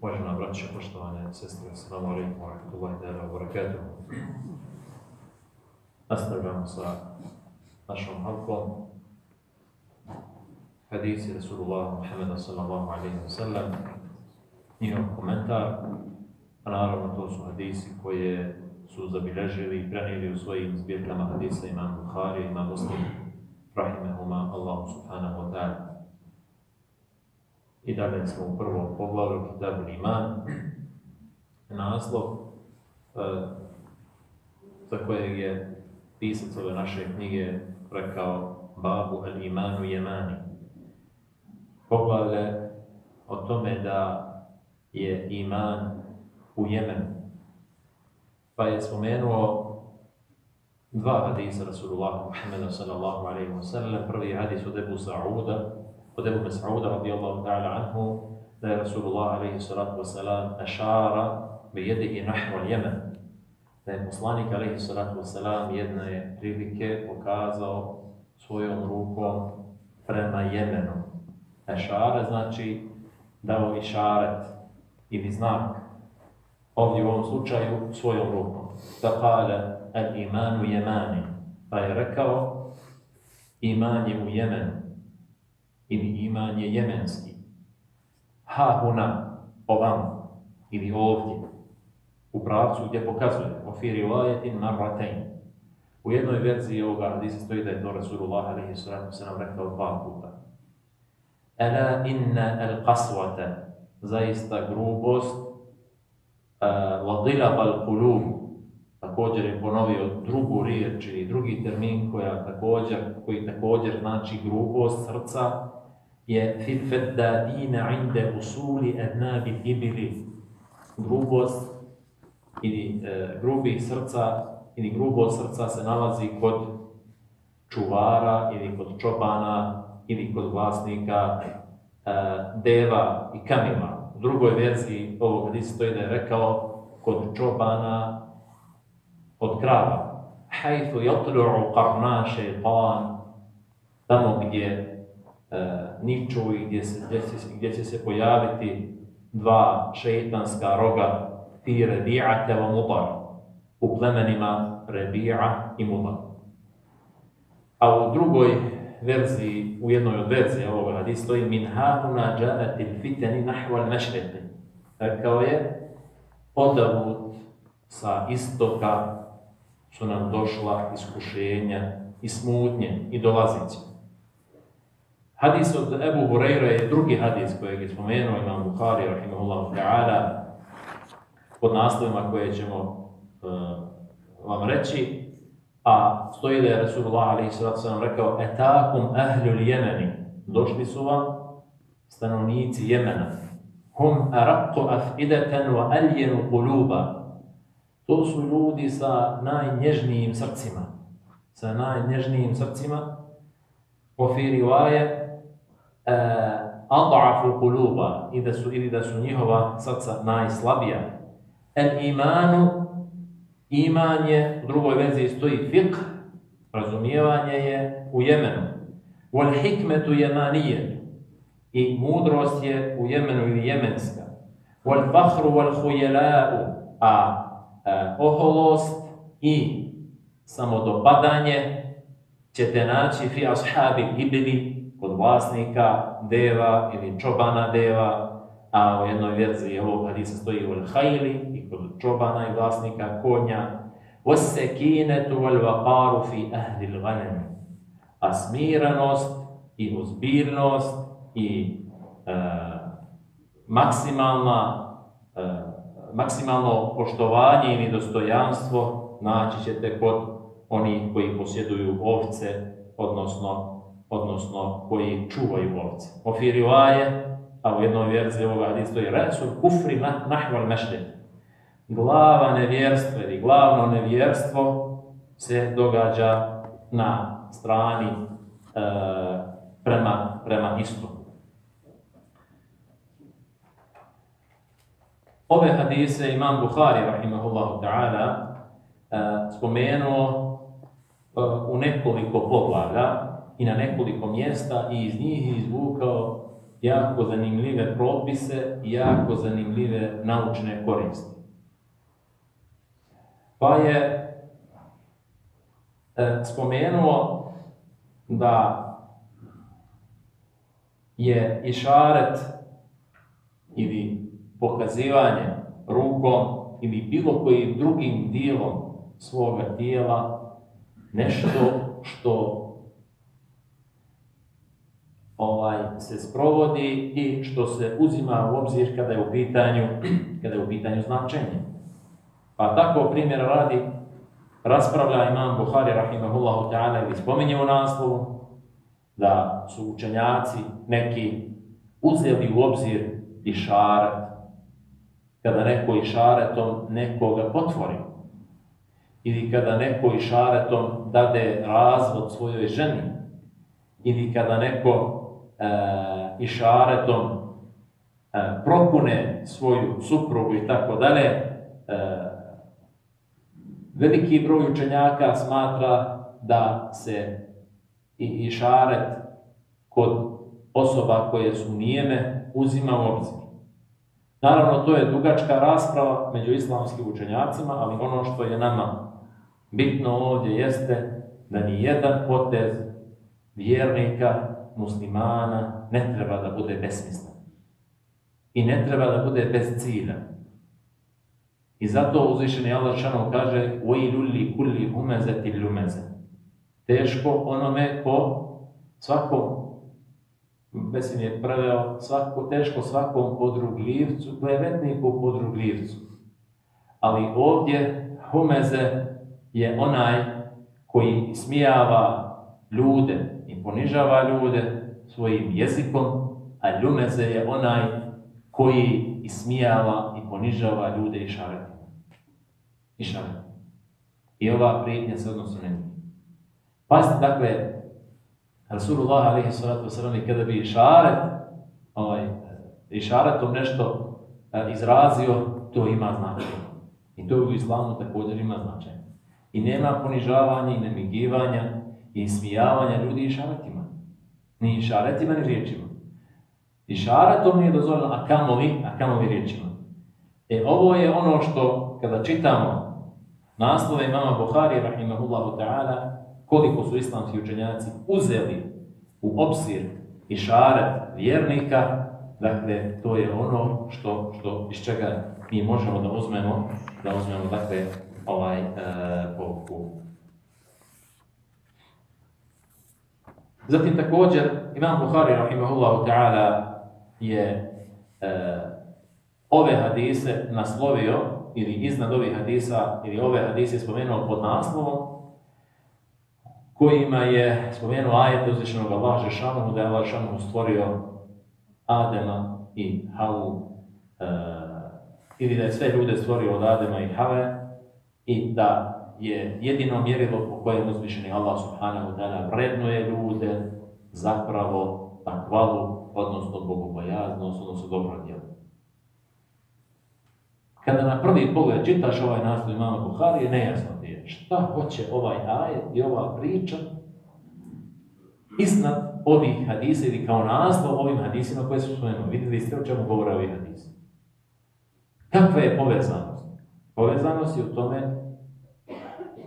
Uvažena braća, poštovane sestre, assalamu alaikum wa rahmatullahi wa barakatuh. Nastavljamo sa našom halkom. Hadisi Rasulullah Muhammeda sallallahu alaihi wa sallam, njihov komentar, a naravno to su hadisi koje su zabilježili i prenijeli u svojim zbirkama hadisa imam Bukhari, imam Muslim, rahimahuma Allahu subhanahu wa ta'ala. I dalje smo u prvom poglavlju Kitabu Iman, naslov e, za kojeg je pisac ove naše knjige rekao Babu al imanu jemani. Poglavlje o tome da je iman u Jemenu. Pa je spomenuo dva hadisa Rasulullah Muhammeda sallallahu alaihi wa sallam. Prvi hadis od Ebu Sa'uda, od Ebu Mas'uda radijallahu ta'ala anhu, da je Rasulullah alaihi salatu wasalam ašara bi jedihi nahru al-Jemen. Da je poslanik alaihi salatu wasalam jedne prilike pokazao svojom rukom prema Jemenu. Ašara znači dao išaret ili znak. Ovdje u ovom slučaju svojom rukom. Da kale al imanu jemani. Pa je rekao iman je u Jemenu ili iman je jemenski. Ha huna, ovam, ili ovdje, u pravcu gdje pokazuje, o firi vajetin marratein. U jednoj verziji ovoga hadisa stoji da je to Rasulullah alaihi sallatu se nam rekao dva puta. Ela inna al qaswata, zaista grubost, uh, ladila al kulub, također je ponovio drugu riječ ili drugi termin koja također, koji također znači grubost srca, je fil feddadina inde usuli adnabi ibili. Grubost ili e, grubih srca ili grubost srca se nalazi kod čuvara ili kod čobana ili kod vlasnika e, deva i kamila. U drugoj verziji ovog hadisa stoji da je rekao kod čobana od krava. Hajthu jatlu'u qarna šeitan, tamo gdje niču i gdje, gdje, gdje će se pojaviti dva šeitanska roga ti rebi'ate wa mudar u plemenima rebi'a i mudar. A u drugoj verziji, u jednoj od verzija ovoga hadisa stoji min hahuna džaat il fiteni nahva al mešreti. Rekao je, odavut sa istoka su nam došla iskušenja i smutnje i dolaziće. Hadis od Ebu Hureyre je drugi hadis kojeg je spomenuo imam Bukhari, rahimahullahu ta'ala, pod naslovima koje ćemo uh, vam reći, a stoji da je Rasulullah alaihi sallatu sallam rekao Etakum ahlul Jemeni, došli su vam stanovnici Jemena, hum arakku afidatan wa aljenu kuluba, to su ljudi sa najnježnijim srcima, sa najnježnijim srcima, po fi ad'afu kuluba, i da su, ili da su njihova srca najslabija, El imanu, iman je, u drugoj verziji stoji fiqh, razumijevanje je u Jemenu. Wal hikmetu jemanije, i mudrost je u Jemenu ili jemenska. Wal fahru wal hujela'u, a, a oholost i samodopadanje ćete naći fi ashabi ibili kod vlasnika deva ili čobana deva, a u jednoj verziji ovog hadisa stoji ul hajli i kod čobana i vlasnika konja وَسَّكِينَةُ وَالْوَقَارُ فِي أَهْلِ الْغَنَمِ A smiranost i ozbiljnost i e, maksimalna, e, maksimalno poštovanje ili dostojanstvo naći ćete kod onih koji posjeduju ovce, odnosno, odnosno koji čuvaju ovce. Ofirivaje, a u jednoj verziji ovoga hadisa stoji resul kufri nahval mešred. Glava nevjerstva ili glavno nevjerstvo se događa na strani e, prema, prema. Ove hadise imam Bukhari, rahimahullahu ta'ala, e, spomenuo e, u nekoliko poglavlja i na nekoliko mjesta i iz njih izvukao jako zanimljive propise i jako zanimljive naučne koristi. Pa je e, spomenuo da je išaret ili pokazivanje rukom ili bilo kojim drugim dijelom svoga tijela nešto što ovaj, se sprovodi i što se uzima u obzir kada je u pitanju, kada je u pitanju značenje. Pa tako primjer radi raspravlja imam Buhari rahimahullahu ta'ala ili spominje u naslovu da su učenjaci neki uzeli u obzir išaret. Kada neko išaretom nekoga potvori. Ili kada neko išaretom dade razvod svojoj ženi. Ili kada neko e, išaretom e, prokune svoju suprugu i tako dalje, e, veliki broj učenjaka smatra da se i išaret kod osoba koje su nijeme uzima u obzir. Naravno, to je dugačka rasprava među islamskim učenjacima, ali ono što je nama bitno ovdje jeste da ni jedan potez vjernika muslimana ne treba da bude besmislen. I ne treba da bude bez cilja. I zato uzvišeni Allah šanom kaže وَيْلُلِّ كُلِّ هُمَزَةِ lumeze. Teško onome ko svakom Besim je preveo svako, teško svakom podrugljivcu, klevetniku podrugljivcu. Ali ovdje humeze je onaj koji smijava ljude, ponižava ljude svojim jezikom, a ljumeze je onaj koji ismijava i ponižava ljude i šaretima. I šaretima. I ova prijetnja se odnosi na njih. Pazite, dakle, Rasulullah alaihi sallatu wasallam kada bi šaret, ovaj, šaretom nešto a, izrazio, to ima značaj. I to u islamu također ima značaj. I nema ponižavanja i nemigivanja, i smijavanja ljudi i šaretima. Ni šaretima, ni riječima. I šaretom nije dozvoljeno, a kamovi, a kamovi riječima. E, ovo je ono što, kada čitamo naslove imama Buhari, rahimahullahu ta'ala, koliko su islamski učenjaci uzeli u obzir i šaret vjernika, dakle, to je ono što, što iz čega mi možemo da uzmemo, da uzmemo, dakle, ovaj e, povuku. Zatim također Imam Buhari rahimahullahu ta'ala je e, ove hadise naslovio ili iznad ovih hadisa ili ove hadise spomenuo pod naslovom kojima je spomenuo ajet uzvišenog Allah Žešanu da je Allah Žešanu stvorio Adema i Havu e, ili da je sve ljude stvorio od Adema i Have i da je jedino mjerilo po kojem uzvišeni Allah subhanahu ta'ala vrednuje ljude zapravo takvalu, odnosno bogobojaznost, odnosno dobro djelo. Kada na prvi pogled čitaš ovaj naslov imama Buhari, nejasno ti je šta hoće ovaj ajet i ova priča iznad ovih hadisa ili kao naslov ovim hadisima koje su spomenuli. Vidjeli ste o čemu govore ovi hadisi. Kakva je povezanost? Povezanost je u tome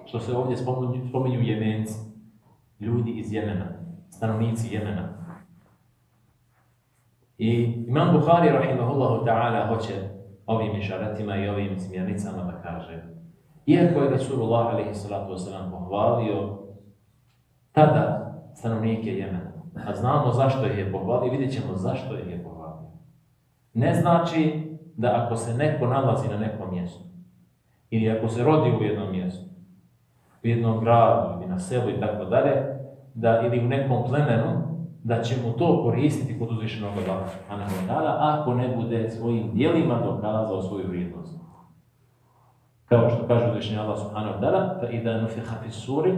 što se ovdje spominju, spominju jemenci, ljudi iz Jemena, stanovnici Jemena. I Imam Buhari, rahimahullahu ta'ala, hoće ovim išaratima i ovim smjernicama da kaže iako je Rasulullah alaihi salatu wasalam pohvalio tada stanovnike Jemena, a znamo zašto ih je pohvalio, vidjet ćemo zašto ih je pohvalio. Ne znači da ako se neko nalazi na nekom mjestu, ili ako se rodi u jednom mjestu, u jednom gradu ili na selu i tako dalje, da ili u nekom plemenu, da će mu to koristiti kod uzvišenog Allaha ako ne bude svojim dijelima dokazao svoju vrijednost. Kao što kaže uzvišeni Allah subhanahu wa ta'ala, fa idha nufiha fi suri,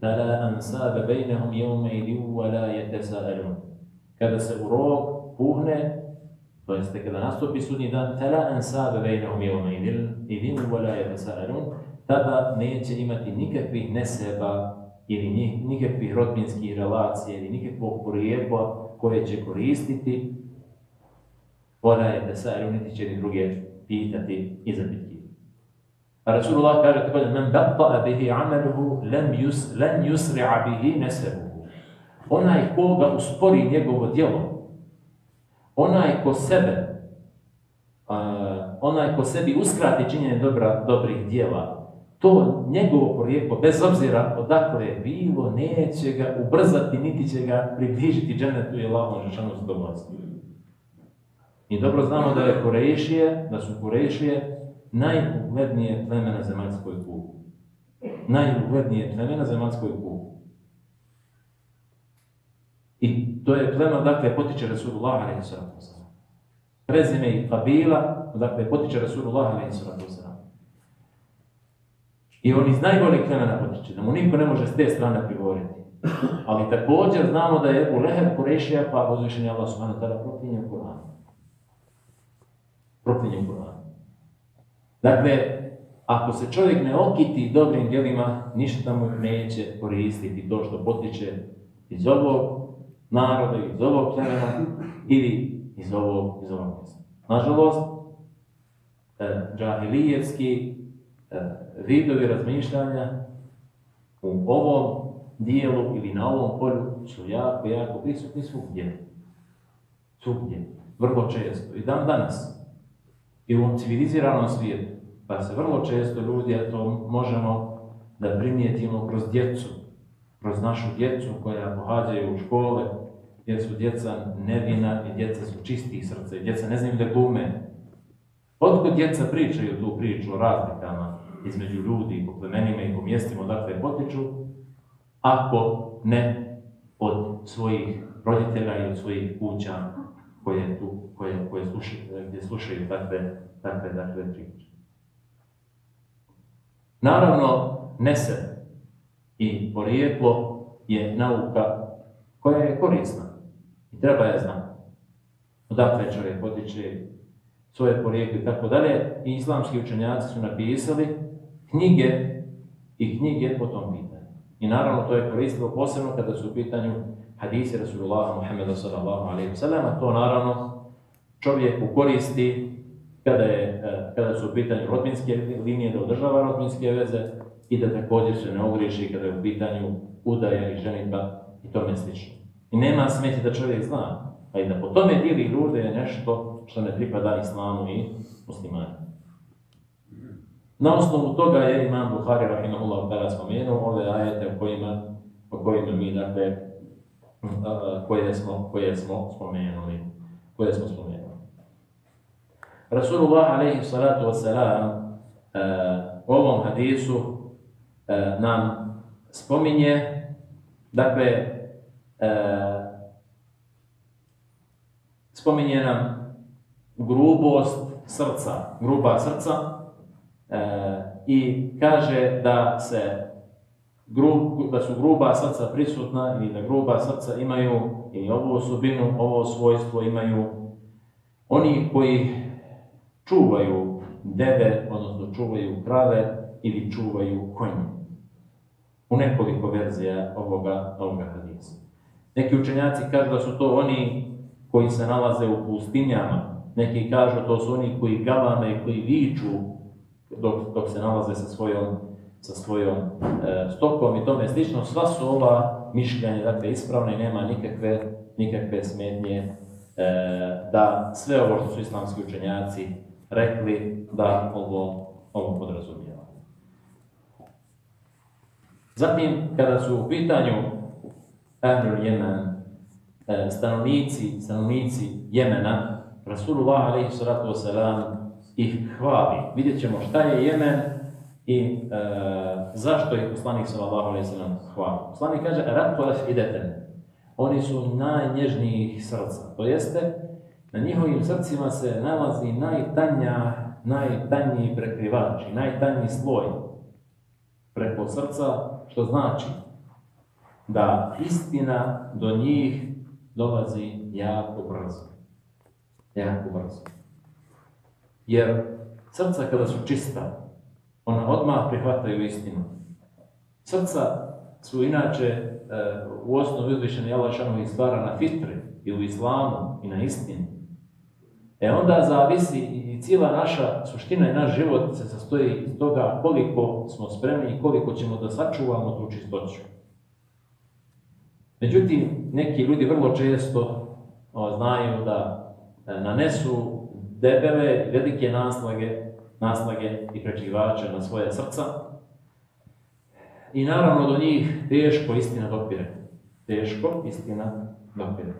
fala ansabe bejnehum jevme ili uvala jetesaelun. Kada se u rog puhne, to jeste kada nastupi sudnji dan, fala ansabe bejnehum jevme ili uvala jetesaelun, tada neće imati nikakvih neseba ili nikakvih rodbinskih relacija ili nikakvog porijekla koje će koristiti Ona je da sad niti će ni druge pitati i. A Rasulullah kaže također, men batta'a bihi amaluhu, lam yus, lan yusri'a bihi nesebuhu. Onaj koga uspori njegovo djelo, onaj ko sebe, uh, onaj ko sebi uskrati činjenje dobra, dobrih djela, to njegovo porijeklo, bez obzira odakle je bilo, neće ga ubrzati, niti će ga približiti dženetu i Allahom žešanu zadovoljstvu. I dobro znamo da je Kurešije, da su Kurešije najuglednije pleme na zemaljskoj kugli. Najuglednije pleme na zemaljskoj kugli. I to je plema, dakle, potiče Rasulullah a.s. Prezime i kabila, dakle, potiče Rasulullah a.s. I on iz najboljih plemena potiče, da mu niko ne može s te strane prigovoriti. Ali također znamo da je u Leheb Kurešija, pa uzvišenje Allah subhanahu ta'ala proklinje u Kur'anu. Kur'anu. Dakle, ako se čovjek ne okiti dobrim djelima, ništa mu neće koristiti to što potiče iz ovog naroda, iz ovog plemena ili iz ovog, iz ovog mjesta. Nažalost, eh, džahilijetski eh, vidovi razmišljanja u ovom dijelu ili na ovom polju su jako, jako prisutni svugdje. Svugdje. Vrlo često. I dan danas. I u ovom civiliziranom svijetu. Pa se vrlo često ljudi, a to možemo da primijetimo kroz djecu, kroz našu djecu koja pohađaju u škole, gdje su djeca nevina i djeca su čistih srca djeca ne znaju da glume. Otkud djeca pričaju tu priču o razlikama između ljudi, po plemenima i po mjestima odakle potiču, ako ne od svojih roditelja i od svojih kuća koje, tu, koje, koje slušaju, gdje slušaju takve, takve, takve priče. Naravno, nese i porijeklo je nauka koja je korisna i treba je znati. Odakle čovjek potiče svoje porijeklo i tako dalje. I islamski učenjaci su napisali knjige i knjige po tom pitanju. I naravno to je koristilo posebno kada su u pitanju hadisi Rasulullah Muhammeda sallallahu alaihi sallam, to naravno čovjeku koristi kada, je, kada su u pitanju rodbinske linije, da održava rodbinske veze i da također se ne ogriješi kada je u pitanju udaja i ženitba i tome slično. I nema smeti da čovjek zna, a i da po tome dijeli ljude je nešto što ne pripada islamu i muslimanima. Na osnovu toga je Imam Buhari rahimahullah tada spomenuo ove ajete o kojima, o kojima mi dakle, koje smo, koje smo spomenuli. Koje smo spomenuli. Rasulullah alaihi salatu wasalam u ovom hadisu nam spominje, dakle, spominje nam grubost srca, gruba srca, E, i kaže da se grub, da su gruba srca prisutna ili da gruba srca imaju i ovu osobinu, ovo svojstvo imaju oni koji čuvaju debe, odnosno čuvaju krave ili čuvaju konje. U nekoliko verzija ovoga, ovoga hadisa. Neki učenjaci kažu da su to oni koji se nalaze u pustinjama. Neki kažu to su oni koji galame koji viču dok, dok se nalaze sa svojom, sa svojom e, stokom i tome slično. Sva su ova mišljenja dakle, ispravna i nema nikakve, nikakve smetnje e, da sve ovo što su islamski učenjaci rekli da ovo, ovo podrazumijeva. Zatim, kada su u pitanju Ahlul Jemen, e, stanovnici, stanovnici Jemena, Rasulullah alaihi salatu wasalam ih hvali. Vidjet ćemo šta je Jemen i e, zašto ih poslanik sallallahu alejhi ve sellem hvali. Poslanik kaže ratu ideten. Oni su najnježnijih srca. To jeste na njihovim srcima se nalazi najtanja, najtanji prekrivač najtanji sloj preko srca, što znači da istina do njih dolazi jako brzo. Jako brzo. Jer srca kada su čista, ona odmah prihvataju istinu. Srca su inače e, u osnovu uzvišeni Allah šanovih stvara na fitri i u islamu i na istini. E onda zavisi i cijela naša suština i naš život se sastoji iz toga koliko smo spremni i koliko ćemo da sačuvamo tu čistoću. Međutim, neki ljudi vrlo često znaju da e, nanesu debele, velike naslage, naslage i prečivače na svoje srca. I naravno do njih teško istina dopire. Teško istina dopire.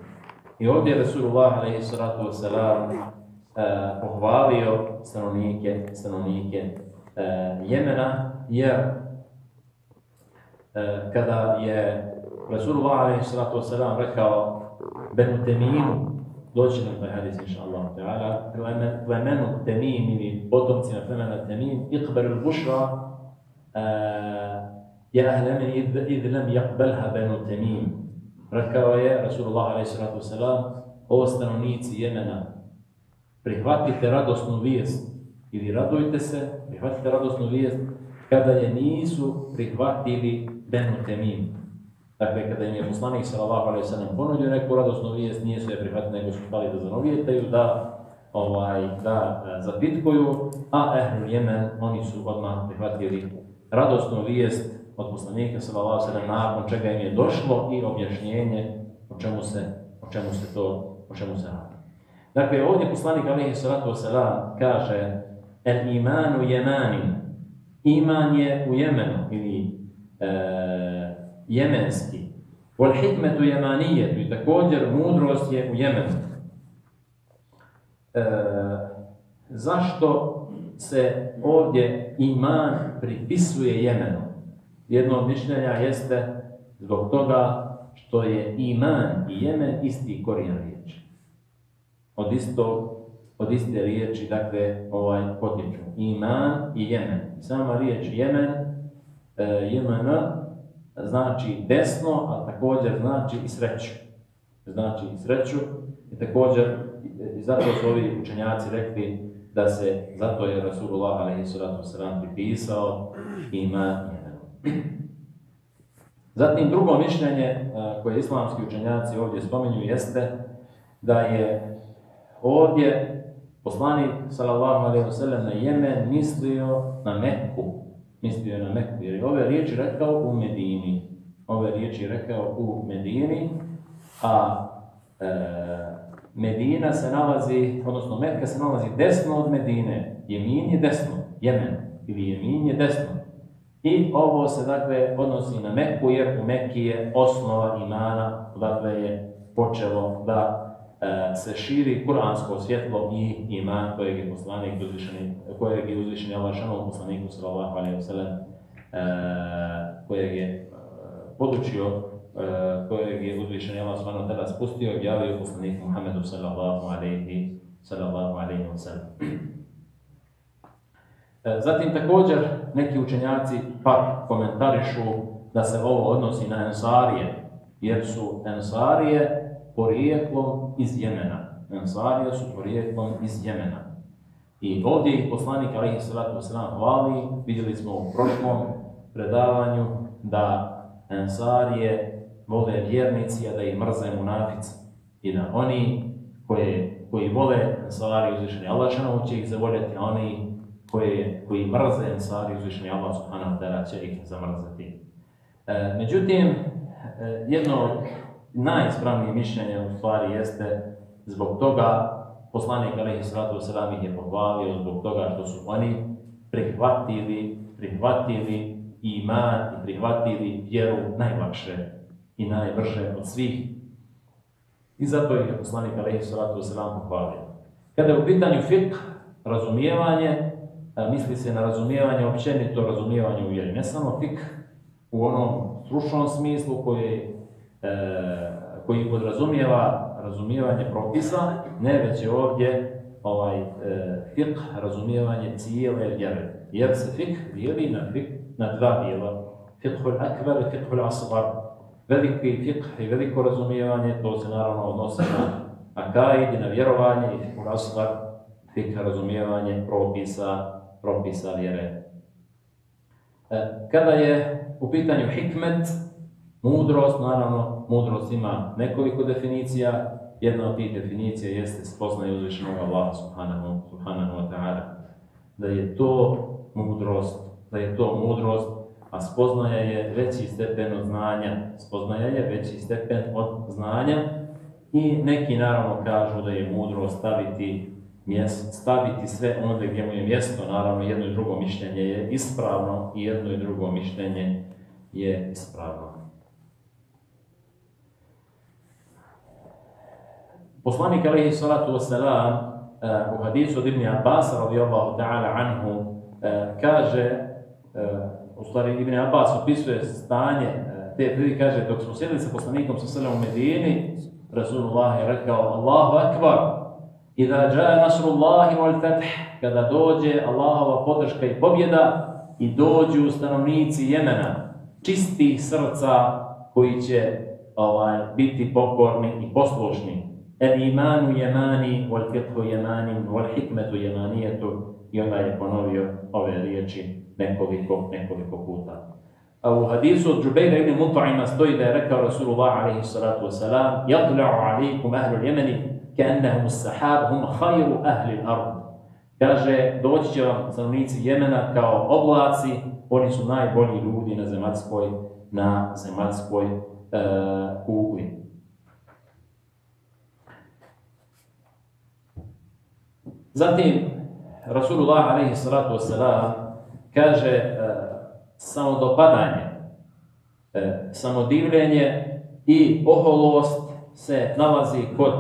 I ovdje je Resulullah alaihi wasalam e, pohvalio stanovnike, stanovnike e, Jemena, jer e, kada je Resulullah alaihi salatu wasalam rekao Benu Temimu, دوجنا في هذه إن شاء الله تعالى. ومن التميم من بطن سنة فمن التميم يقبل البشرى آه، يا أهل من إذ لم يقبلها بنو التميم. ركوا يا رسول الله عليه الصلاة والسلام هو استنونيت يمنا. prihvatite radosnu vijest ili radujte se, prihvatite radosnu vijest kada je nisu prihvatili Benu Dakle, kada im je poslanik sallallahu alaihi sallam ponudio neku radosnu vijest, nije su je prihvatili, nego su stali da zanovijetaju, da, ovaj, da zapitkuju, a Ehlul Jemen, oni su odmah prihvatili radosnu vijest od poslanika sallallahu alejhi nakon čega im je došlo i objašnjenje o čemu se o čemu se to o čemu se radi. Dakle ovdje poslanik alejhi salatu vesselam kaže el imanu yemanin iman je u Jemenu ili jemenski wal hikmetu yemanijetu i također mudrost je u Jemenu. E, zašto se ovdje iman pripisuje Jemenu? Jedno od mišljenja jeste zbog toga što je iman i jemen isti korijen riječi. Od, isto, od iste riječi, dakle, ovaj, potiču. Iman i jemen. Sama riječ jemen, e, jemen, znači desno, a također znači i sreću. Znači i sreću. I također, i zato su ovi učenjaci rekli da se, zato je Rasulullah a.s. pripisao iman Zatim drugo mišljenje e, koje islamski učenjaci ovdje spominju jeste da je ovdje poslanik sallallahu alejhi ve sellem na Jemen mislio na Mekku, mislio na Mekku jer je ove riječi rekao u Medini. Ove riječi rekao u Medini, a e, Medina se nalazi, odnosno Mekka se nalazi desno od Medine. Jemin je desno, Jemen ili Jemin je desno. I ovo se dakle odnosi na Meku jer u Mekki je osnova imana, dakle je počelo da se širi kuransko svjetlo i iman kojeg je poslanik kojeg je uzvišeni Allah šanom poslaniku sallallahu alaihi wa sallam, e, kojeg je e, podučio, e, kojeg je uzvišeni Allah subhanahu tada spustio i objavio poslaniku Muhammedu sallallahu alaihi, sallallahu alaihi wa sallam. E, zatim također neki učenjaci pa komentarišu da se ovo odnosi na Ensarije, jer su Ensarije porijeklom iz Jemena. Ensarije su porijeklom iz Jemena. I ovdje ih poslanik Alihi Salatu Wasalam hvali, vidjeli smo u prošlom predavanju da Ensarije vole vjernici, a da ih mrze munafici. I da oni koje, koji vole Ensarije uzvišeni Allah će ih zavoljati, a oni koje, koji mrze Ensari uzvišeni Allah subhanahu će ih zamrzati. E, međutim, e, jedno od najispravnijih mišljenja u stvari jeste zbog toga poslanik alaihi sallatu wasallam ih je pohvalio zbog toga što su oni prihvatili, prihvatili iman i prihvatili vjeru najlakše i najbrže od svih. I zato ih je poslanik alaihi sallatu wasallam pohvalio. Kada je u pitanju fiqh, razumijevanje, misli se na razumijevanje, općenito razumijevanje u vjeri. Ne samo fik u onom stručnom smislu koji, e, koji podrazumijeva razumijevanje propisa, ne već je ovdje ovaj, e, fik razumijevanje cijele vjere. Jer se fik dijeli na, fik, na dva dijela. Fikhul akbar i fikhul asgar. Veliki fik i veliko razumijevanje, to se naravno odnosi na akaid i na vjerovanje i fikhul asgar, fik razumijevanje propisa propisa vjere. E, kada je u pitanju hikmet, mudrost, naravno, mudrost ima nekoliko definicija. jedna od tih definicija jeste spoznaje uzvišenog Allaha subhanahu, subhanahu wa ta'ala. Da je to mudrost, da je to mudrost, a spoznaja je veći stepen od znanja. Spoznaja je veći stepen od znanja i neki naravno kažu da je mudro staviti mjesto, staviti sve onda gdje mu je mjesto, naravno jedno i drugo mišljenje je ispravno i jedno i drugo mišljenje je ispravno. Poslanik alaihi salatu wasalam uh, u hadisu od Ibn Abbas radijallahu ta'ala anhu uh, kaže, uh, u stvari Ibn Abbas opisuje stanje te prilike, kaže dok smo sjedili sa poslanikom sa selom u Medini, Rasulullah je rekao Allahu akbar, jaa nasrullahi wal fath, kada dođe Allahova podrška i pobjeda i dođu stanovnici Jemena, čistih srca koji će ovaj, biti pokorni i poslušni. El imanu jemani, wal fiqhu jemani, wal hikmetu jemanijetu. I onda je ponovio ove riječi nekoliko, nekoliko puta. A u hadisu od Džubeira ibn Mut'ima stoji da je rekao Rasulullah alaihi salatu wasalam Jadla'u as-sahab hum khayru ahli al-ard. Kaže, doći će vam stanovnici Jemena kao oblaci, oni su najbolji ljudi na zemaljskoj, na zemaljskoj e, kugli. Zatim, Rasulullah alaihi salatu wasalam kaže e, samodopadanje, e, samodivljenje i oholost se nalazi kod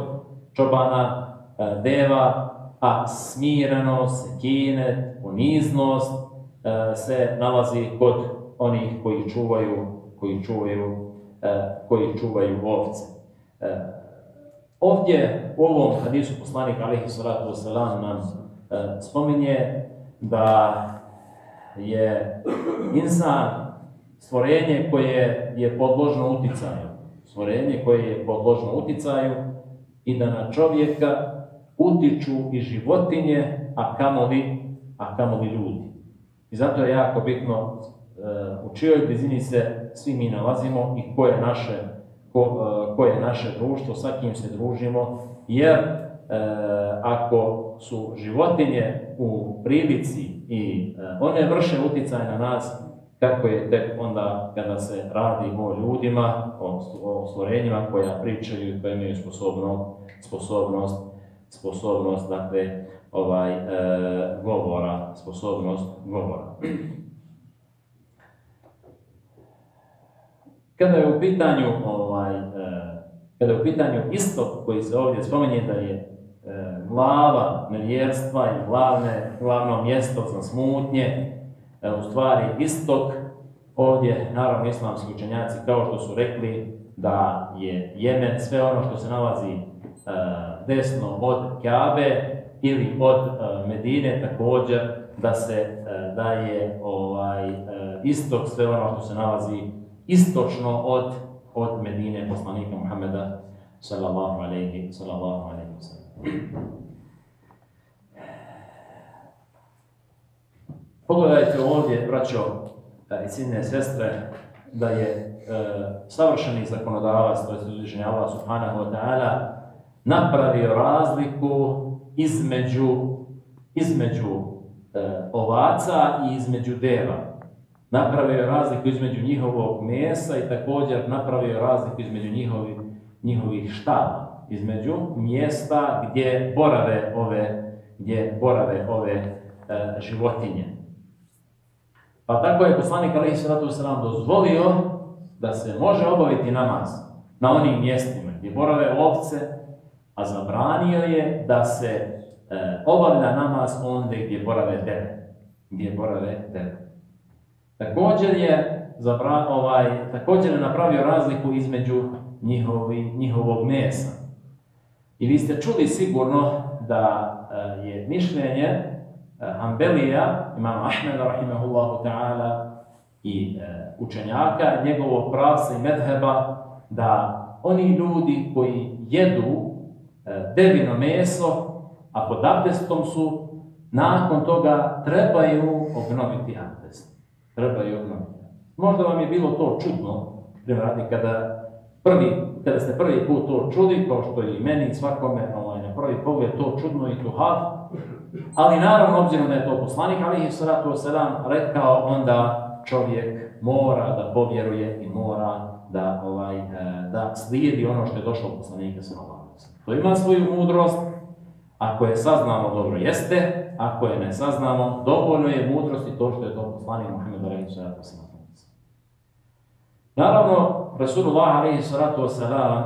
čobana, e, deva, a smirenost, sekinet, poniznost e, se nalazi kod onih koji čuvaju, koji čuvaju, koji čuvaju ovce. Ovdje u ovom hadisu poslanika alaihi salatu wasalam nam spominje da je insan stvorenje koje je podložno uticaju. Stvorenje koje je podložno uticaju i da na čovjeka utiču i životinje, a kamoli, a kamoli ljudi. I zato je jako bitno e, u čijoj blizini se svi mi nalazimo i ko je naše, ko, e, ko je naše društvo, sa kim se družimo, jer e, ako su životinje u prilici i one vrše uticaj na nas, kako je tek onda kada se radi o ljudima, o, o stvorenjima koja pričaju i koja imaju sposobnost, sposobnost, sposobnost dakle, ovaj, e, govora, sposobnost govora. Kada je u pitanju ovaj, e, kada je u pitanju istok koji se ovdje spominje da je e, glava nevjerstva i glavne, glavno mjesto za smutnje, E, u stvari istok, ovdje naravno islamski učenjaci kao što su rekli da je Jemen sve ono što se nalazi desno od Kabe ili od Medine također da se da je ovaj istok sve ono što se nalazi istočno od od Medine poslanika Muhameda sallallahu alejhi sallallahu alejhi. Pogledajte ovdje, braćo e, i ciljne sestre, da je e, savršeni zakonodavac, to je uzvišenje Allah subhanahu wa ta'ala, napravio razliku između, između e, ovaca i između deva. Napravio je razliku između njihovog mesa i također napravio razliku između njihovih, njihovih štaba, između mjesta gdje borave ove, gdje borave ove e, životinje. Pa tako je poslanik alaihi sallatu sallam dozvolio da se može obaviti namaz na onim mjestima gdje borave ovce, a zabranio je da se e, obavlja namaz onde gdje borave deve. Gdje borave deve. Također je zabra, ovaj, također je napravio razliku između njihovi, njihovog mesa. I vi ste čuli sigurno da e, je mišljenje Hanbelija, imam Ahmeda rahimahullahu ta'ala i e, učenjaka, njegovog pravca i medheba, da oni ljudi koji jedu e, devino meso, a pod abdestom su, nakon toga trebaju obnoviti abdest. Trebaju obnoviti. Možda vam je bilo to čudno, primjer kada prvi, kada ste prvi put to čuli, kao što i meni i svakome ovaj, na prvi pogled to čudno i tuhav, ali naravno, obzirom da je to poslanik, ali je salatu wasalam rekao, onda čovjek mora da povjeruje i mora da, ovaj, e, da slijedi ono što je došlo poslanika sallallahu To ima svoju mudrost, ako je saznamo dobro jeste, ako je ne saznamo, dovoljno je mudrosti to što je to poslanik Muhammed alaihi sallatu wasalam. Naravno, Rasulullah alaihi sallatu wasalam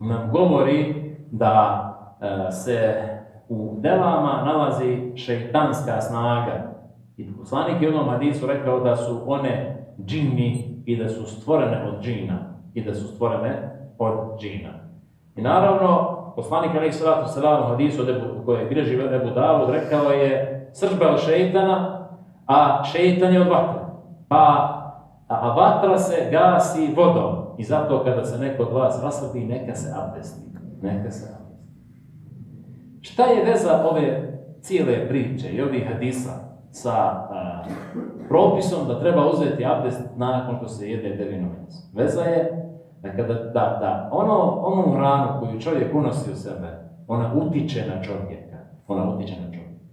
nam govori da e, se u delama nalazi šeitanska snaga. I poslanik je u onom hadisu rekao da su one džinni i da su stvorene od džina i da su stvorene od džina. I naravno, poslanik Ali Salatu Salam u hadisu koje je bilježi Ebu Davud rekao je sržba od šeitana, a šeitan je od vatra. Pa, a, vatra se gasi vodom. I zato kada se neko od vas rasvati, neka se abdesti. Neka se abdesti. Šta je veza ove cijele priče i ovih hadisa sa propisom da treba uzeti abdest nakon što se jede devino? Veza je da, kada, da, da ono, onu hranu koju čovjek unosi u sebe, ona utiče na čovjeka. Ona utiče na čovjeka.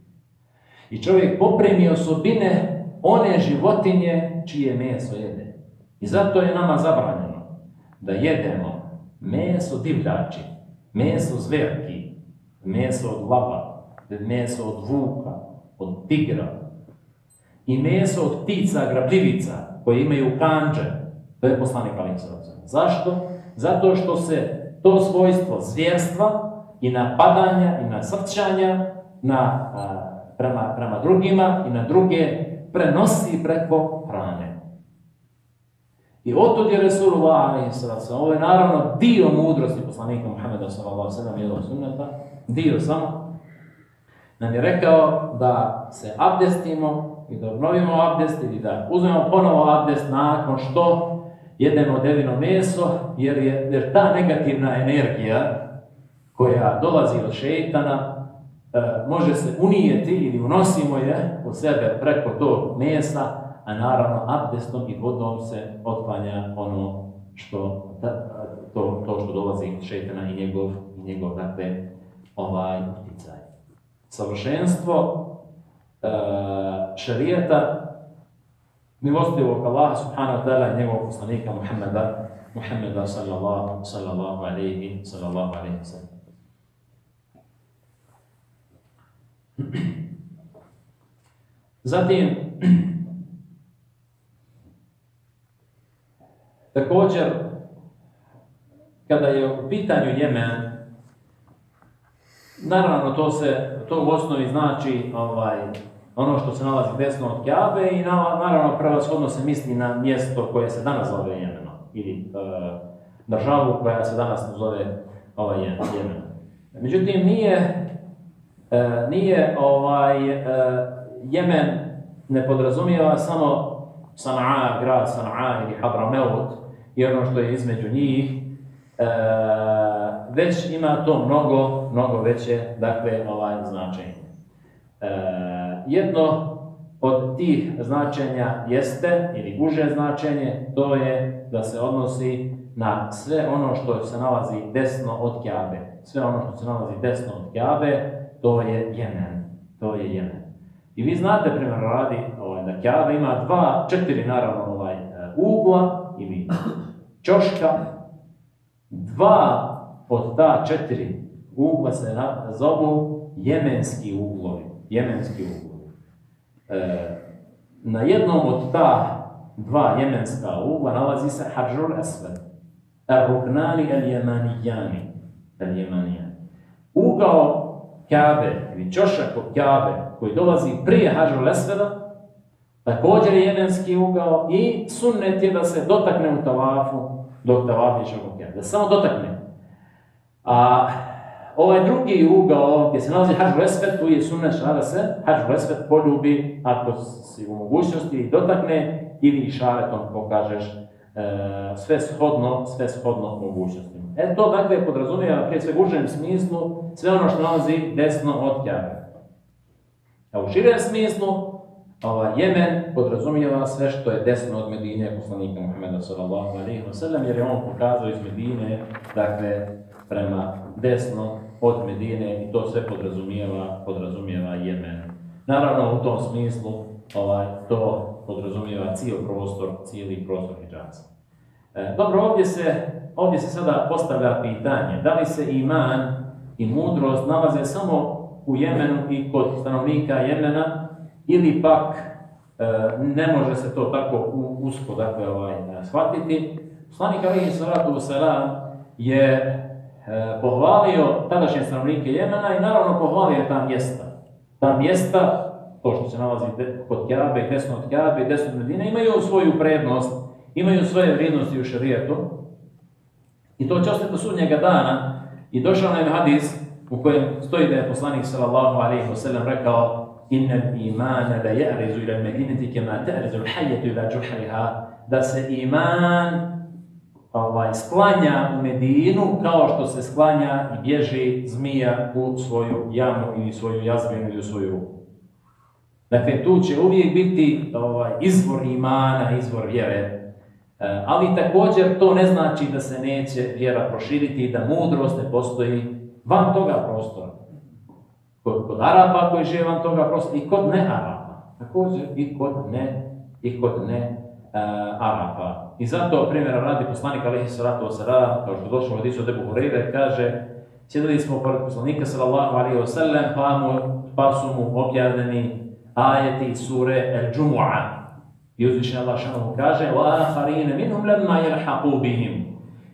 I čovjek popremi osobine one životinje čije meso jede. I zato je nama zabranjeno da jedemo meso divljači, meso zverki, meso od lava, meso od vuka, od tigra i meso od ptica, grabljivica koje imaju kanđe. To je poslanik Alim Zašto? Zato što se to svojstvo zvjerstva i napadanja i nasrćanja na, prema, prema drugima i na druge prenosi preko hrane. I otod je Resulullah ovo je naravno dio mudrosti poslanika Muhammeda sallallahu jednog sunneta, dio samo, nam je rekao da se abdestimo i da obnovimo abdest ili da uzmemo ponovo abdest nakon što jedemo devino meso, jer, je, jer ta negativna energija koja dolazi od šeitana, e, može se unijeti ili unosimo je u sebe preko tog mesa, a naravno abdestom i vodom se otklanja ono što, to, to što dolazi od šeitana i njegov, i njegov dakle, ovaj utjecaj. Savršenstvo e, šarijeta milostivog Allaha subhanahu wa ta'ala i njegovog poslanika Muhammeda, Muhammeda sallallahu, sallallahu alaihi, sallallahu alaihi sallam. Zatim, također, kada je u pitanju Jemen, naravno to se, to u osnovi znači ovaj, ono što se nalazi desno od Kjabe i naravno prevashodno se misli na mjesto koje se danas zove Jemeno ili e, državu koja se danas zove ovaj Jemen. Međutim, nije, e, nije ovaj, e, Jemen ne podrazumijeva samo Sana'a, grad Sana'a ili Hadrameut i ono što je između njih, e, već ima to mnogo, mnogo veće dakle, ovaj, značenje. E, jedno od tih značenja jeste, ili uže značenje, to je da se odnosi na sve ono što se nalazi desno od Kjabe. Sve ono što se nalazi desno od Kjabe, to je Jemen. To je Jemen. I vi znate, primjer radi, ovaj, da Kjabe ima dva, četiri naravno ovaj, e, ugla ili čoška. Dva od ta četiri ugla se zovu jemenski uglovi. Jemenski uglovi. E, na jednom od ta dva jemenska ugla nalazi se Hađrul Esved. Ar-Ruknani al-Jemanijani. Al-Jemanijani. Ugao Kabe, ili čošak Kabe, koji dolazi prije Hađrul Esveda, također je jemenski ugao i sunnet je da se dotakne u tavafu dok tavafiš oko Kabe. Da samo dotakne. A Ovaj drugi ugao gdje se nalazi Hađ Vesvet, tu je sunnet da se Hađ Vesvet poljubi ako si u mogućnosti dotakne ili šaretom pokažeš e, sve shodno, sve shodno mogućnostima. E to dakle podrazumijeva prije svega smislu sve ono što nalazi desno od kjabe. A u širem smislu Ovaj, Jemen podrazumijeva sve što je desno od Medine poslanika Muhammeda sallallahu alaihi wa sallam, jer je on pokazao iz Medine, dakle, prema desno od Medine i to sve podrazumijeva, podrazumijeva Jemen. Naravno, u tom smislu ovaj, to podrazumijeva cijel prostor, cijeli prostor Hidžaza. E, dobro, ovdje se, ovdje se sada postavlja pitanje, da li se iman i mudrost nalaze samo u Jemenu i kod stanovnika Jemena, ili pak e, ne može se to tako usko dakle, ovaj, shvatiti. Poslanik Alihi Salatu je pohvalio tadašnje stanovnike Jemena i naravno pohvalio ta mjesta. Ta mjesta, to što se nalazi kod Kjabe i desno od Kjabe i desno od Medine, imaju svoju prednost, imaju svoje vrijednosti u šarijetu i to će ostati do sudnjega dana. I došao nam hadis u kojem stoji da je poslanik sallallahu alejhi ve sellem rekao Inna imana la ya'rizu ila al-medinati kama ta'rizu al-hayyatu ila juhriha da se iman ovaj, sklanja u Medinu kao što se sklanja i bježi zmija u svoju jamu ili svoju jazminu ili u svoju ruku. Dakle, tu će uvijek biti ovaj, izvor imana, izvor vjere. E, ali također to ne znači da se neće vjera proširiti i da mudrost ne postoji van toga prostora. Kod, kod Arapa koji žive van toga prostora i kod ne Arapa. Također i kod ne, i kod ne e, Arapa. I zato primjera radi poslanik alaihi salatu wasalam, kao što je došlo u hadisu od Ebu Hureyre, kaže Sjedili smo pored poslanika sallallahu alaihi wa sallam, pa, mu, pa su mu objavljeni ajeti iz sure El Džumu'a. I uzvišen Allah šanohu kaže وَآخَرِينَ مِنْهُمْ لَمَّا يَلْحَقُوا بِهِمْ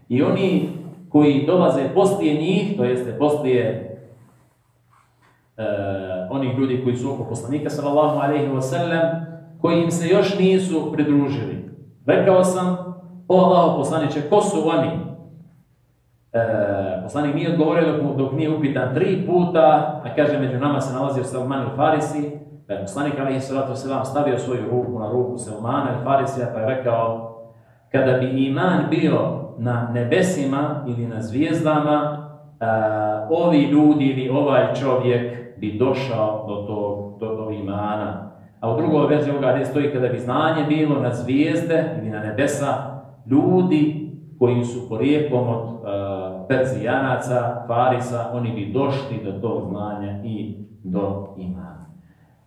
I oni koji dolaze poslije njih, to jeste poslije uh, onih ljudi koji su oko poslanika sallallahu alaihi wa sallam, koji im se još nisu pridružili. Rekao sam, o Allah poslaniće, ko su oni? E, poslanik nije odgovorio dok, dok nije upitan tri puta, a kaže među nama se nalazio Salman il Farisi, pa je poslanik alaihi salatu wasalam stavio svoju ruku na ruku Salmana il Farisija pa je rekao kada bi iman bio na nebesima ili na zvijezdama, e, ovi ljudi ili ovaj čovjek bi došao do tog, do, do imana. A u drugoj verziji ovoga gdje stoji kada bi znanje bilo na zvijezde ili na nebesa, ljudi koji su porijeklom od uh, Perzijanaca, Farisa, oni bi došli do tog znanja i do imana.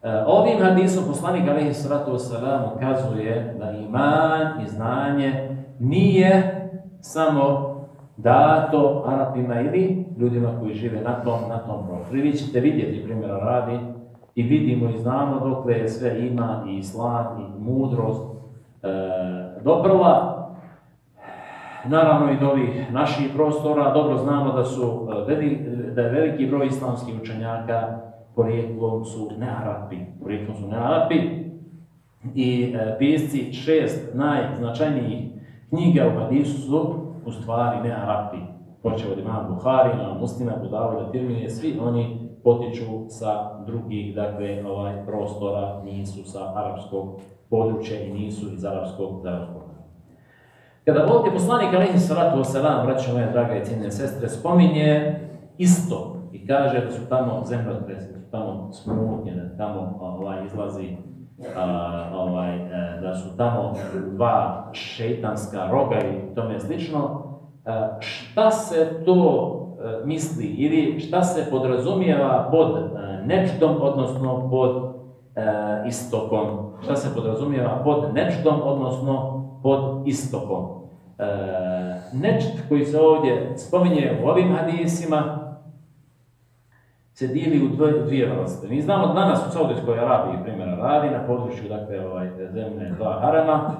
Uh, ovim hadisom poslanik alaihi sallatu wasalam ukazuje da iman i znanje nije samo dato Arapima ili ljudima koji žive na tom, na tom prostoru. Vi ćete vidjeti primjera radi i vidimo i znamo dokle je sve iman i islam i mudrost e, doprla. Naravno i do ovih naših prostora, dobro znamo da, su, e, da je veliki broj islamskih učenjaka porijeklom su ne Arapi, porijeklom su ne Arapi i e, pisci šest najznačajnijih knjiga u hadisu su u stvari ne Arapi. Počeo od imama Buhari, imama Muslima, Budavuda, Tirmije, svi oni potiču sa drugih dakle, ovaj, prostora, nisu sa arapskog područja i nisu iz arapskog, arapskog. Kada ovdje poslanik alaihi salatu wasalam, braćo moje drage i cijenine sestre, spominje isto i kaže da su tamo zemljotresi, da tamo smutnje, da tamo ovaj, izlazi a, ovaj, e, da su tamo dva šeitanska roga i tome slično, e, šta se to misli ili šta se podrazumijeva pod e, nečdom, odnosno pod e, istokom? Šta se podrazumijeva pod nečdom, odnosno pod istokom? E, nečd koji se ovdje spominje u ovim hadisima se dijeli u dvije vrste. Mi znamo danas u Saudijskoj Arabiji, primjera radi, na području dakle, ovaj, zemlje dva harama,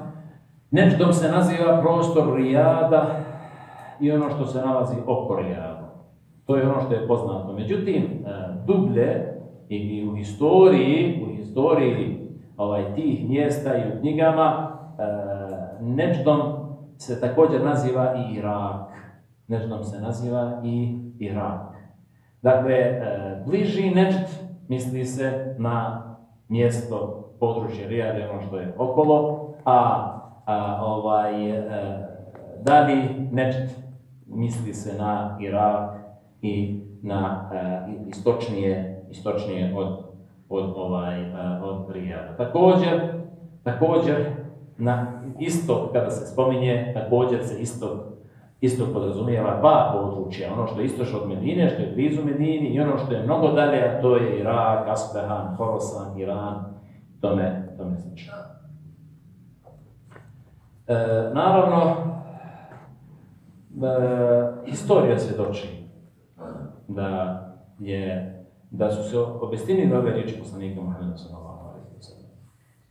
Nečdom se naziva prostor Rijada i ono što se nalazi oko Rijada. To je ono što je poznato. Međutim, e, dublje i, u historiji, u historiji ovaj, tih mjesta i u knjigama, e, Nečdom se također naziva i Irak. Nečdom se naziva i Irak. Dakle, e, bliži Nečd misli se na mjesto područje Rijade, ono što je okolo, a, a ovaj, dalji Nečd misli se na Irak i na e, istočnije, istočnije od, od, ovaj, e, od Rijada. Također, također, na istok, kada se spominje, također se istok, istok podrazumijeva dva područja. Ono što je istoš od Medine, što je blizu Medini i ono što je mnogo dalje, a to je Irak, Aspehan, Horasan, Iran, tome, tome slično. E, naravno, e, historija svjedoči da je da su se obestinili ove riječi poslanika Muhammeda sallallahu sellem.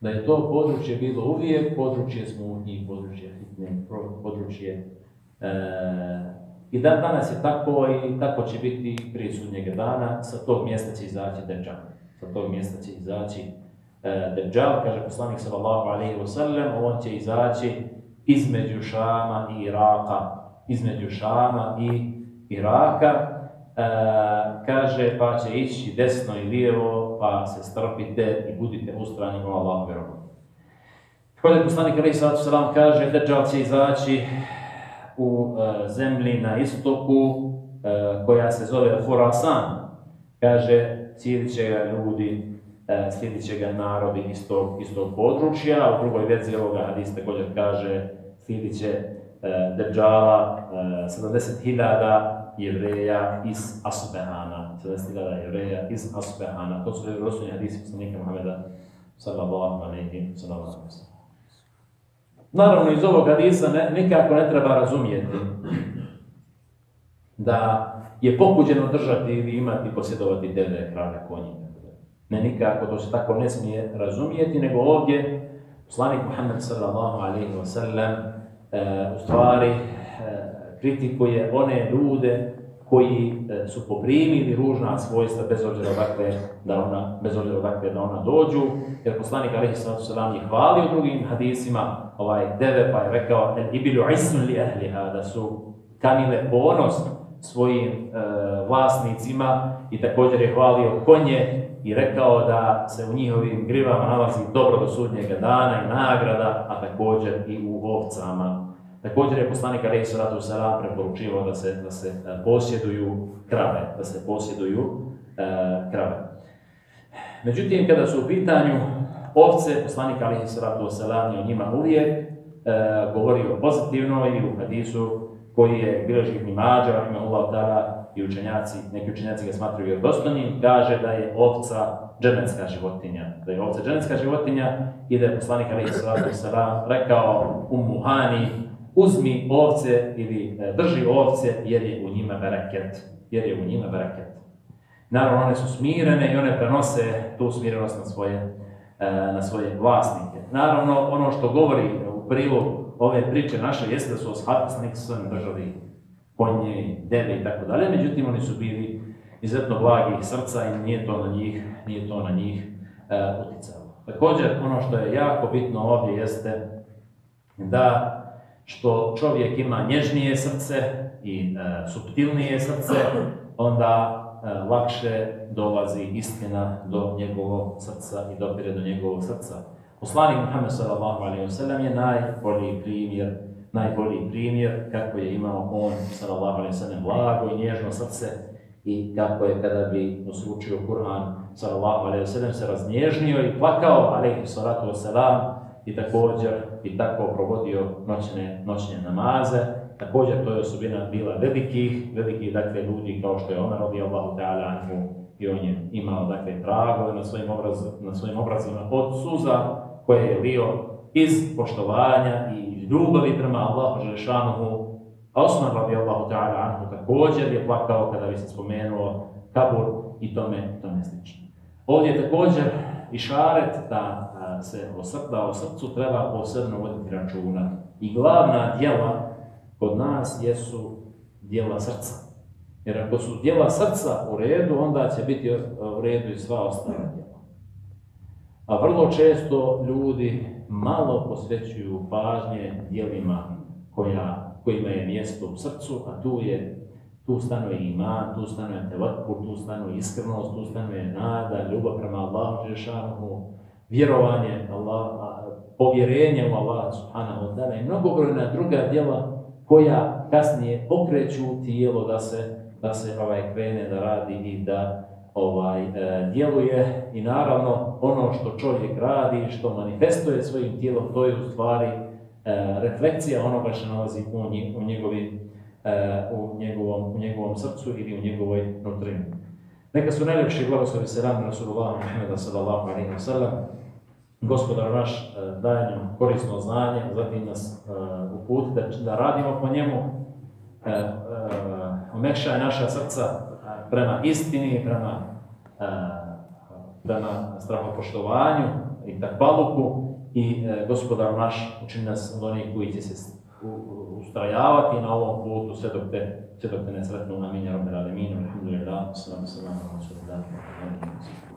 Da je to područje bilo uvijek područje smutnji, područje hitne, područje e, i dan danas je tako i tako će biti prije sudnjega dana, sa tog mjesta će izaći Dejjal. Sa tog mjesta će izaći e, Dejjal, kaže poslanik sallallahu alejhi ve sellem, on će izaći između Šama i Iraka, između Šama i Iraka, kaže pa će ići desno i lijevo, pa se strpite i budite ustrani u Allahu vjerovu. Kada poslanik Ali Salam kaže Dejjal će izaći u e, zemlji na istoku e, koja se zove Horasan. Kaže, cijelit će ga ljudi, e, slijedit će ga narodi iz tog, iz tog područja. U drugoj verziji ovoga hadis također kaže, slijedit će e, Dejjala e, 70.000 jevreja iz Asbehana, 70.000 jevreja iz Asbehana. To su vjerodostojni hadisi poslanika Muhameda sallallahu alejhi sallallahu alejhi Naravno, iz ovog hadisa ne, nikako ne treba razumijeti da je pokuđeno držati ili imati posjedovati deve, krave, konje. Ne nikako, to se tako ne smije razumijeti, nego ovdje poslanik Muhammed sallallahu alejhi ve sellem e, u stvari e, kritikuje one ljude koji e, su poprimili ružna svojstva bez obzira odakle da ona bez obzira odakle da ona dođu. Jer poslanik alejhi salatu selam je hvalio drugim hadisima ovaj deve pa je rekao el ibilu ismun li ahliha da su kamile ponos svojim e, vlasnicima i također je hvalio konje i rekao da se u njihovim grivama nalazi dobro do sudnjega dana i nagrada, a također i u ovcama Također je poslanik Alejhi salatu selam preporučivao da se da se e, posjeduju krave, da se posjeduju uh, krave. Međutim kada su u pitanju ovce, poslanik Alejhi salatu selam je o njima uvijek uh, govorio pozitivno i u hadisu koji je bilježi Ibn Mađar, ima Allah i učenjaci, neki učenjaci ga smatruju vjerodostojnim, kaže da je ovca dženecka životinja, da je ovca dženecka životinja i da je poslanik Alejhi salatu selam rekao Ummu Hani uzmi ovce ili e, drži ovce jer je u njima bereket. Jer je u njima bereket. Naravno, one su smirene i one prenose tu smirenost na svoje, e, na svoje vlasnike. Naravno, ono što govori u prilog ove priče naše jeste da su oshapisnik s držali konje, deve i tako dalje, međutim oni su bili izuzetno blagi srca i nije to na njih, nije to na njih e, uticalo. Također, ono što je jako bitno ovdje jeste da što čovjek ima nježnije srce i e, subtilnije srce, onda e, lakše dolazi istina do njegovog srca i dopire do njegovog srca. Poslanik Muhammed sallallahu je najbolji primjer, najbolji primjer kako je imao on sallallahu blago i nježno srce i kako je kada bi oslučio Kur'an sallallahu se raznježnio i plakao ve selam i također i tako provodio noćne, noćne namaze. Također to je osobina bila velikih, velikih dakle, ljudi kao što je Omer radi Allahu ta'ala i on je imao dakle tragove na svojim, obraz, na svojim obrazima od suza koje je lio iz poštovanja i ljubavi prema Allahu Želešanuhu. A Osman radi Allahu ta'ala anhu također je plakao kada bi se spomenuo kabur i tome, tome slično. Ovdje je također i šaret da se o, sr da o srcu treba posebno voditi računa. I glavna djela kod nas jesu djela srca. Jer ako su djela srca u redu, onda će biti u redu i sva ostala djela. A vrlo često ljudi malo posvećuju pažnje djelima koja, kojima je mjesto u srcu, a tu je tu stanuje iman, tu stanuje tevatkur, tu stanuje iskrenost, tu stanuje nada, ljubav prema Allahu Žešanu, vjerovanje Allah, povjerenje u Allah subhanahu wa ta'ala i mnogobrojna druga djela koja kasnije pokreću tijelo da se da se ovaj krene da radi i da ovaj, e, djeluje i naravno ono što čovjek radi, što manifestuje svojim tijelom, to je u stvari e, refleksija onoga što nalazi u, nje, u, njegovim, e, u, njegovom, u njegovom srcu ili u njegovoj nutrini. Neka su najljepši blagoslovi se ram Rasulullah Muhammeda sallallahu alaihi wa sallam. Gospodar naš e, daje nam korisno znanje, zatim nas uh, uputi da, da radimo po njemu, uh, omekšaje naša srca prema istini, prema, prema strahopoštovanju i takvaluku i gospodar naš učini nas od onih koji će se ustrajavati na ovom putu sve dok te, sve dok te ne sretnu na minja Rabbi Aleminu, alhamdulillah, sallam, sallam, sallam, sallam, sallam,